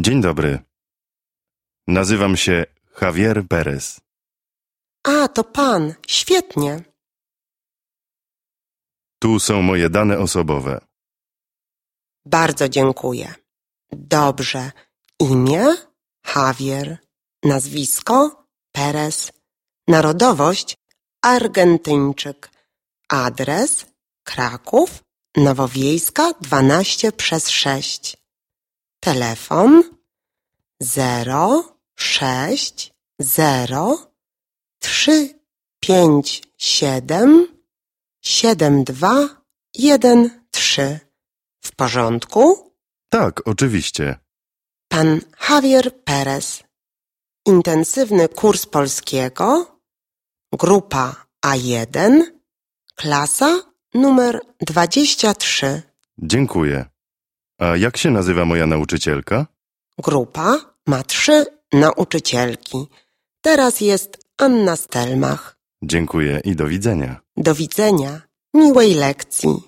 Dzień dobry. Nazywam się Javier Perez. A, to pan. Świetnie. Tu są moje dane osobowe. Bardzo dziękuję. Dobrze. Imię? Javier. Nazwisko? Perez. Narodowość? Argentyńczyk. Adres? Kraków, Nowowiejska 12 przez 6. Telefon? 0 6 0 3 5 7 7 2 1 3. W porządku? Tak, oczywiście. Pan Javier Perez. Intensywny kurs polskiego. Grupa A1. Klasa numer 23. Dziękuję. A jak się nazywa moja nauczycielka? Grupa ma trzy nauczycielki. Teraz jest Anna Stelmach. Dziękuję i do widzenia. Do widzenia. Miłej lekcji.